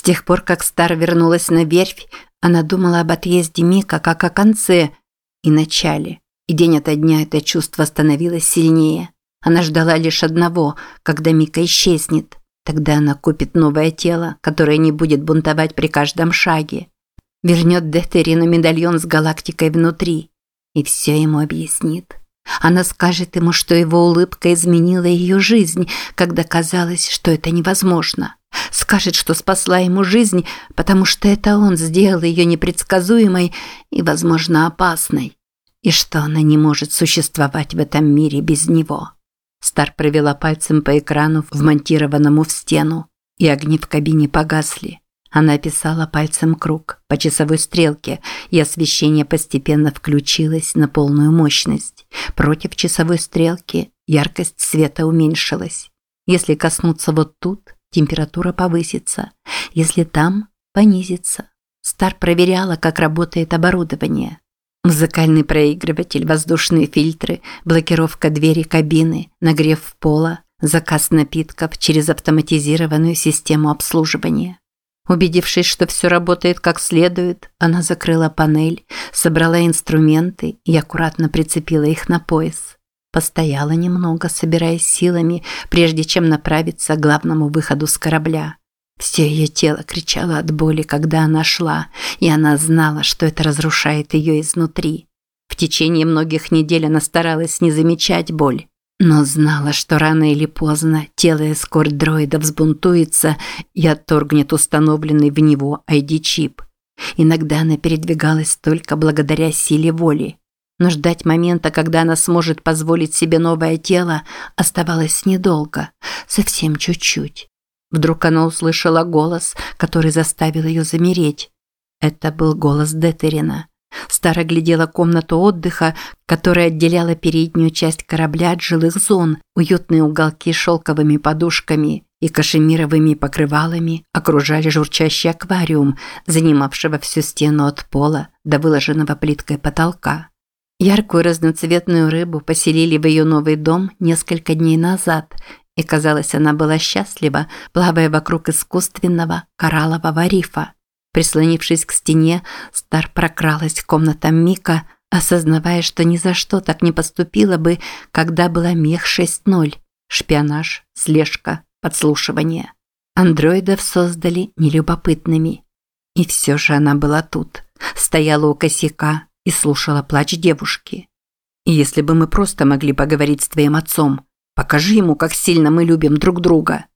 С тех пор, как Стар вернулась на верфь, она думала об отъезде Мика как о конце и начале. И день ото дня это чувство становилось сильнее. Она ждала лишь одного, когда Мика исчезнет. Тогда она купит новое тело, которое не будет бунтовать при каждом шаге. Вернет Детерину медальон с галактикой внутри. И все ему объяснит. Она скажет ему, что его улыбка изменила ее жизнь, когда казалось, что это невозможно. Скажет, что спасла ему жизнь, потому что это он сделал ее непредсказуемой и, возможно, опасной. И что она не может существовать в этом мире без него. Стар провела пальцем по экрану, вмонтированному в стену, и огни в кабине погасли. Она описала пальцем круг по часовой стрелке, и освещение постепенно включилось на полную мощность. Против часовой стрелки яркость света уменьшилась. Если коснуться вот тут, температура повысится. Если там, понизится. Стар проверяла, как работает оборудование. Музыкальный проигрыватель, воздушные фильтры, блокировка двери кабины, нагрев пола, заказ напитков через автоматизированную систему обслуживания. Убедившись, что все работает как следует, она закрыла панель, собрала инструменты и аккуратно прицепила их на пояс. Постояла немного, собираясь силами, прежде чем направиться к главному выходу с корабля. Все ее тело кричало от боли, когда она шла, и она знала, что это разрушает ее изнутри. В течение многих недель она старалась не замечать боль, но знала, что рано или поздно тело эскорт-дроида взбунтуется и отторгнет установленный в него ID-чип. Иногда она передвигалась только благодаря силе воли. Но ждать момента, когда она сможет позволить себе новое тело, оставалось недолго, совсем чуть-чуть. Вдруг она услышала голос, который заставил ее замереть. Это был голос Детерина. Стара глядела комнату отдыха, которая отделяла переднюю часть корабля от жилых зон, уютные уголки с шелковыми подушками и кашемировыми покрывалами окружали журчащий аквариум, занимавшего всю стену от пола до выложенного плиткой потолка. Яркую разноцветную рыбу поселили в ее новый дом несколько дней назад, и, казалось, она была счастлива, плавая вокруг искусственного кораллового рифа. Прислонившись к стене, Стар прокралась к комнатам Мика, осознавая, что ни за что так не поступила бы, когда была мех 6.0. Шпионаж, слежка, подслушивание. Андроидов создали нелюбопытными. И все же она была тут, стояла у косяка и слушала плач девушки. И если бы мы просто могли поговорить с твоим отцом, покажи ему, как сильно мы любим друг друга.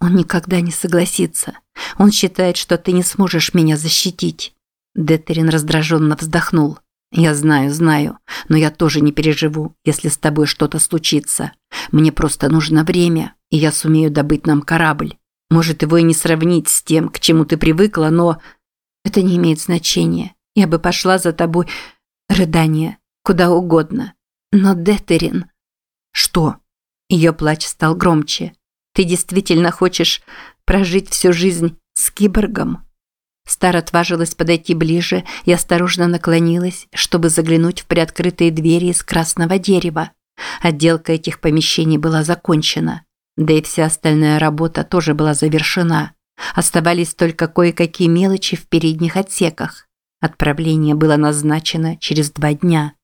Он никогда не согласится. Он считает, что ты не сможешь меня защитить. Детерин раздраженно вздохнул. Я знаю, знаю, но я тоже не переживу, если с тобой что-то случится. Мне просто нужно время, и я сумею добыть нам корабль. Может, его и не сравнить с тем, к чему ты привыкла, но... Это не имеет значения. Я бы пошла за тобой... Рыдание. Куда угодно. Но Детерин... Что? Ее плач стал громче. Ты действительно хочешь прожить всю жизнь с киборгом?» Стар отважилась подойти ближе и осторожно наклонилась, чтобы заглянуть в приоткрытые двери из красного дерева. Отделка этих помещений была закончена. Да и вся остальная работа тоже была завершена. Оставались только кое-какие мелочи в передних отсеках. Отправление было назначено через два дня.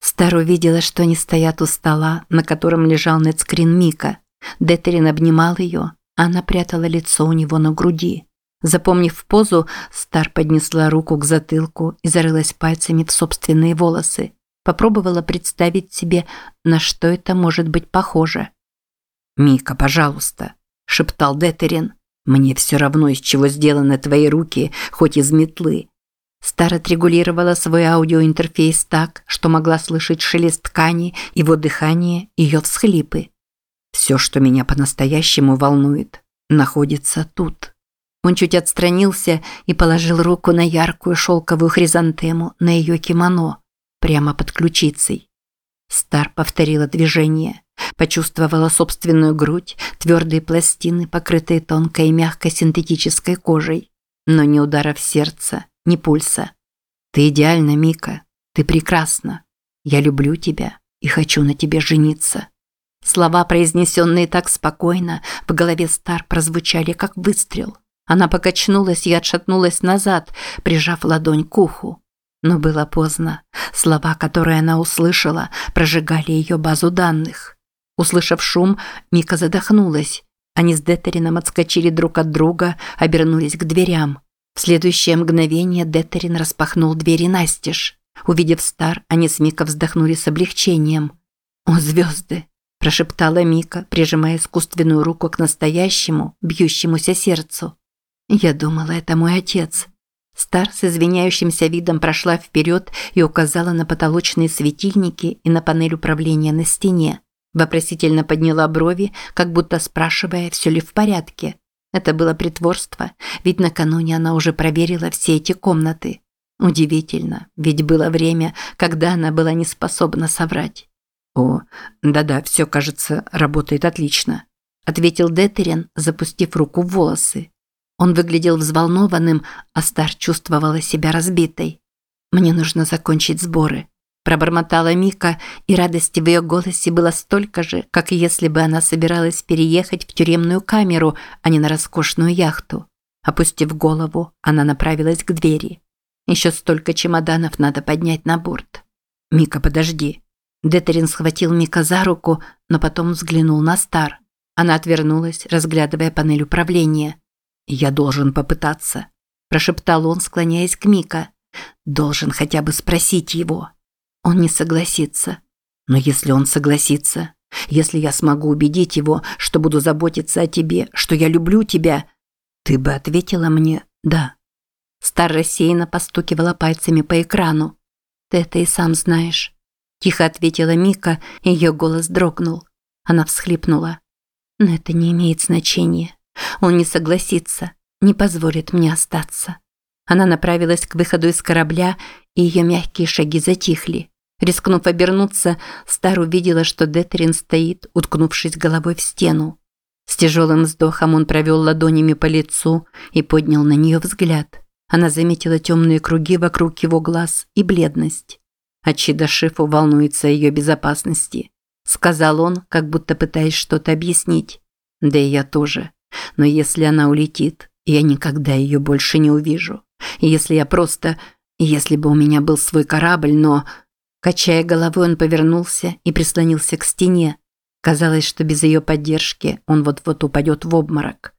Стар увидела, что они стоят у стола, на котором лежал нетскрин Мика. Детерин обнимал ее, а она прятала лицо у него на груди. Запомнив позу, Стар поднесла руку к затылку и зарылась пальцами в собственные волосы. Попробовала представить себе, на что это может быть похоже. «Мика, пожалуйста», – шептал Детерин. «Мне все равно, из чего сделаны твои руки, хоть из метлы». Стар отрегулировала свой аудиоинтерфейс так, что могла слышать шелест ткани, его дыхание, ее всхлипы. Все, что меня по-настоящему волнует, находится тут. Он чуть отстранился и положил руку на яркую шелковую хризантему на ее кимоно, прямо под ключицей. Стар повторила движение, почувствовала собственную грудь, твердые пластины, покрытые тонкой и мягкой синтетической кожей, но ни удара в сердце, ни пульса. Ты идеальна, Мика, ты прекрасна. Я люблю тебя и хочу на тебе жениться. Слова, произнесенные так спокойно, в голове Стар прозвучали как выстрел. Она покачнулась и отшатнулась назад, прижав ладонь к уху. Но было поздно. Слова, которые она услышала, прожигали ее базу данных. Услышав шум, Мика задохнулась. Они с Детерином отскочили друг от друга, обернулись к дверям. В следующее мгновение Детерин распахнул двери настежь. Увидев Стар, они с Мика вздохнули с облегчением. «О, звезды!» – прошептала Мика, прижимая искусственную руку к настоящему, бьющемуся сердцу. «Я думала, это мой отец». Стар с извиняющимся видом прошла вперед и указала на потолочные светильники и на панель управления на стене. Вопросительно подняла брови, как будто спрашивая, все ли в порядке. Это было притворство, ведь накануне она уже проверила все эти комнаты. Удивительно, ведь было время, когда она была не способна соврать. «О, да-да, все, кажется, работает отлично», – ответил Детерин, запустив руку в волосы. Он выглядел взволнованным, а Стар чувствовала себя разбитой. «Мне нужно закончить сборы», – пробормотала Мика, и радости в ее голосе было столько же, как если бы она собиралась переехать в тюремную камеру, а не на роскошную яхту. Опустив голову, она направилась к двери. Еще столько чемоданов надо поднять на борт. «Мика, подожди». Детерин схватил Мика за руку, но потом взглянул на Стар. Она отвернулась, разглядывая панель управления. «Я должен попытаться», – прошептал он, склоняясь к Мика. «Должен хотя бы спросить его». Он не согласится. Но если он согласится, если я смогу убедить его, что буду заботиться о тебе, что я люблю тебя, ты бы ответила мне «да». Стар рассеянно постукивала пальцами по экрану. «Ты это и сам знаешь», – тихо ответила Мика, и ее голос дрогнул. Она всхлипнула. «Но это не имеет значения. Он не согласится, не позволит мне остаться. Она направилась к выходу из корабля, и ее мягкие шаги затихли. Рискнув обернуться, Стар увидела, что Детерин стоит, уткнувшись головой в стену. С тяжелым вздохом он провел ладонями по лицу и поднял на нее взгляд. Она заметила темные круги вокруг его глаз и бледность. Ачида Шифу волнуется о ее безопасности. Сказал он, как будто пытаясь что-то объяснить. Да и я тоже. Но если она улетит, я никогда ее больше не увижу. Если я просто... Если бы у меня был свой корабль, но... Качая головой, он повернулся и прислонился к стене. Казалось, что без ее поддержки он вот-вот упадет в обморок.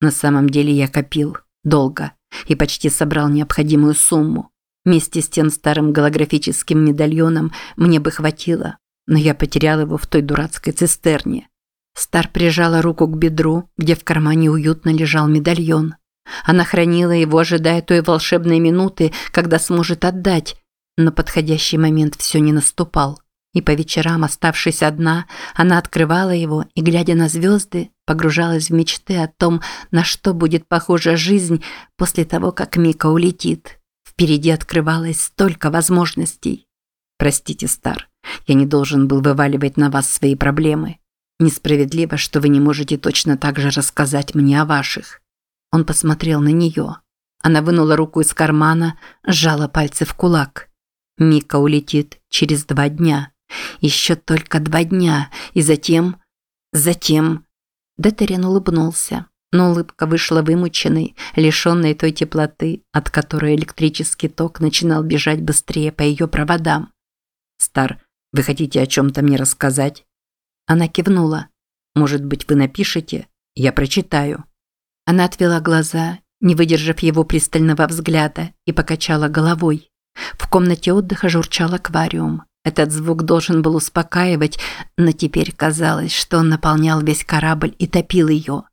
На самом деле я копил. Долго. И почти собрал необходимую сумму. Вместе с тем старым голографическим медальоном мне бы хватило, но я потерял его в той дурацкой цистерне. Стар прижала руку к бедру, где в кармане уютно лежал медальон. Она хранила его, ожидая той волшебной минуты, когда сможет отдать, но подходящий момент все не наступал. И по вечерам, оставшись одна, она открывала его и, глядя на звезды, погружалась в мечты о том, на что будет похожа жизнь после того, как Мика улетит. Впереди открывалось столько возможностей. Простите, Стар, я не должен был вываливать на вас свои проблемы. Несправедливо, что вы не можете точно так же рассказать мне о ваших. Он посмотрел на нее. Она вынула руку из кармана, сжала пальцы в кулак. Мика улетит через два дня. Еще только два дня. И затем... Затем... Детерин улыбнулся, но улыбка вышла вымученной, лишенной той теплоты, от которой электрический ток начинал бежать быстрее по ее проводам. «Стар, вы хотите о чем-то мне рассказать?» Она кивнула. «Может быть, вы напишете? Я прочитаю». Она отвела глаза, не выдержав его пристального взгляда, и покачала головой. В комнате отдыха журчал аквариум. Этот звук должен был успокаивать, но теперь казалось, что он наполнял весь корабль и топил ее.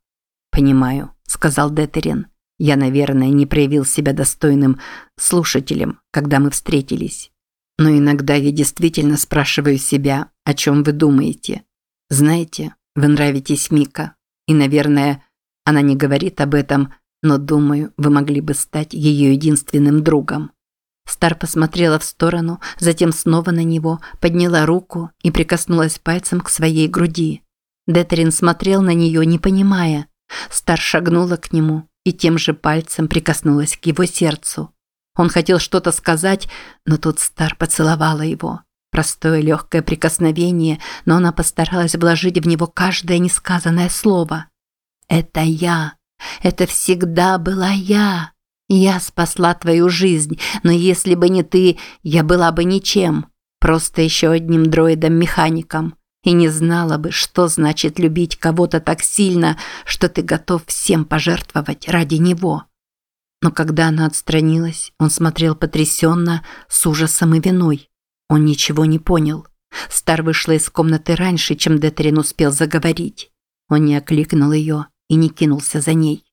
«Понимаю», – сказал Детерин. «Я, наверное, не проявил себя достойным слушателем, когда мы встретились. Но иногда я действительно спрашиваю себя, о чем вы думаете. Знаете, вы нравитесь Мика. И, наверное, она не говорит об этом, но думаю, вы могли бы стать ее единственным другом. Стар посмотрела в сторону, затем снова на него, подняла руку и прикоснулась пальцем к своей груди. Детерин смотрел на нее, не понимая. Стар шагнула к нему и тем же пальцем прикоснулась к его сердцу. Он хотел что-то сказать, но тут Стар поцеловала его. Простое легкое прикосновение, но она постаралась вложить в него каждое несказанное слово. «Это я», Это всегда была я. Я спасла твою жизнь, но если бы не ты, я была бы ничем. Просто еще одним дроидом-механиком. И не знала бы, что значит любить кого-то так сильно, что ты готов всем пожертвовать ради него. Но когда она отстранилась, он смотрел потрясенно, с ужасом и виной. Он ничего не понял. Стар вышла из комнаты раньше, чем Детрин успел заговорить. Он не окликнул ее и не кинулся за ней.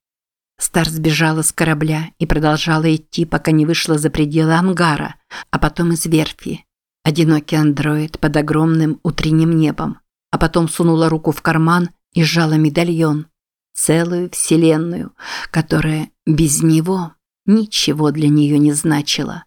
Стар сбежала с корабля и продолжала идти, пока не вышла за пределы ангара, а потом из верфи. Одинокий андроид под огромным утренним небом. А потом сунула руку в карман и сжала медальон. Целую вселенную, которая без него ничего для нее не значила.